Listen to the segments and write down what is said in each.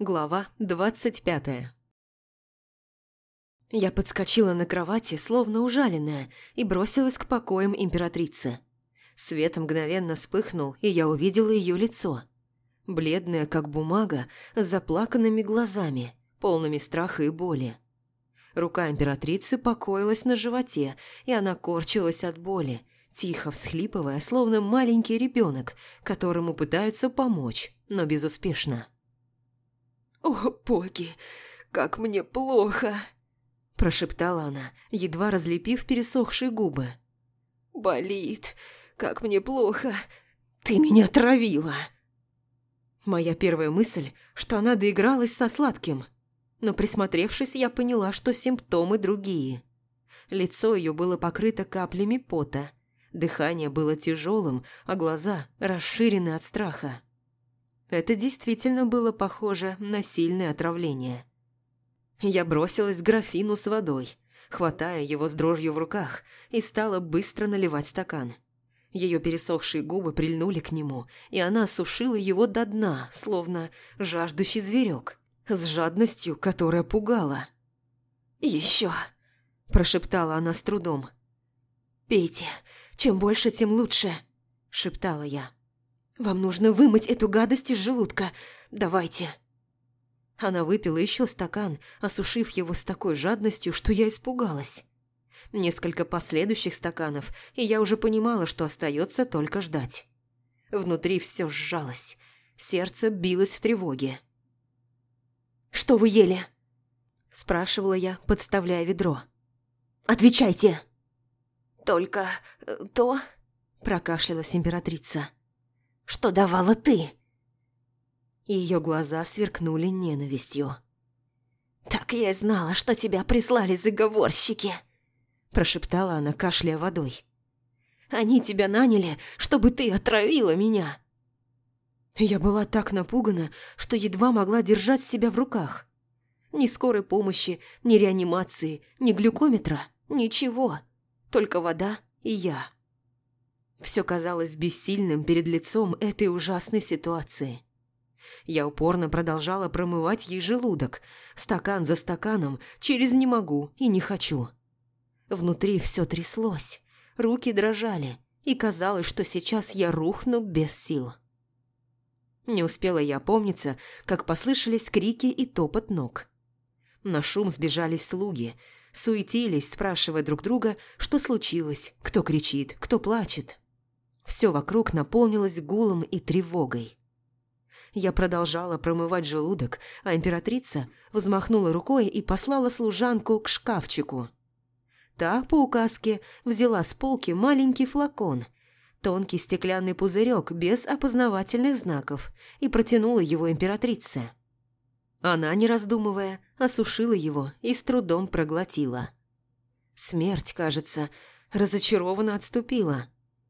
Глава двадцать пятая Я подскочила на кровати, словно ужаленная, и бросилась к покоям императрицы. Свет мгновенно вспыхнул, и я увидела ее лицо. Бледное, как бумага, с заплаканными глазами, полными страха и боли. Рука императрицы покоилась на животе, и она корчилась от боли, тихо всхлипывая, словно маленький ребенок, которому пытаются помочь, но безуспешно. «О, боги, как мне плохо!» прошептала она, едва разлепив пересохшие губы. «Болит, как мне плохо! Ты меня травила!» Моя первая мысль, что она доигралась со сладким. Но присмотревшись, я поняла, что симптомы другие. Лицо ее было покрыто каплями пота, дыхание было тяжелым, а глаза расширены от страха. Это действительно было похоже на сильное отравление. Я бросилась к графину с водой, хватая его с дрожью в руках, и стала быстро наливать стакан. Ее пересохшие губы прильнули к нему, и она осушила его до дна, словно жаждущий зверек, с жадностью, которая пугала. «Еще!» – прошептала она с трудом. «Пейте, чем больше, тем лучше!» – шептала я. «Вам нужно вымыть эту гадость из желудка. Давайте!» Она выпила еще стакан, осушив его с такой жадностью, что я испугалась. Несколько последующих стаканов, и я уже понимала, что остается только ждать. Внутри все сжалось, сердце билось в тревоге. «Что вы ели?» – спрашивала я, подставляя ведро. «Отвечайте!» «Только э, то...» – прокашлялась императрица. «Что давала ты?» Ее глаза сверкнули ненавистью. «Так я и знала, что тебя прислали заговорщики!» Прошептала она, кашляя водой. «Они тебя наняли, чтобы ты отравила меня!» Я была так напугана, что едва могла держать себя в руках. Ни скорой помощи, ни реанимации, ни глюкометра, ничего. Только вода и я. Все казалось бессильным перед лицом этой ужасной ситуации. Я упорно продолжала промывать ей желудок, стакан за стаканом, через «не могу» и «не хочу». Внутри все тряслось, руки дрожали, и казалось, что сейчас я рухну без сил. Не успела я опомниться, как послышались крики и топот ног. На шум сбежались слуги, суетились, спрашивая друг друга, что случилось, кто кричит, кто плачет. Все вокруг наполнилось гулом и тревогой. Я продолжала промывать желудок, а императрица взмахнула рукой и послала служанку к шкафчику. Та, по указке, взяла с полки маленький флакон, тонкий стеклянный пузырек без опознавательных знаков, и протянула его императрице. Она, не раздумывая, осушила его и с трудом проглотила. Смерть, кажется, разочарованно отступила,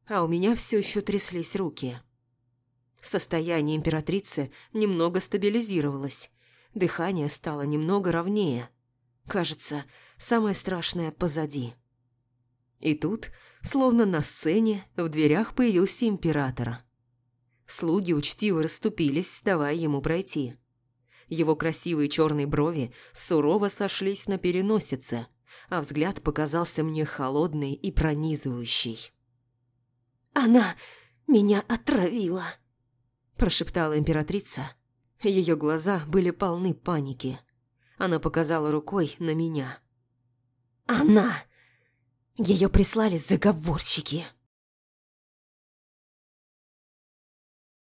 а у меня все еще тряслись руки. Состояние императрицы немного стабилизировалось. Дыхание стало немного ровнее. Кажется, самое страшное позади. И тут, словно на сцене, в дверях появился император. Слуги учтиво расступились, давая ему пройти. Его красивые черные брови сурово сошлись на переносице, а взгляд показался мне холодный и пронизывающий. «Она меня отравила!» прошептала императрица. Ее глаза были полны паники. Она показала рукой на меня. «Она! Ее прислали заговорщики!»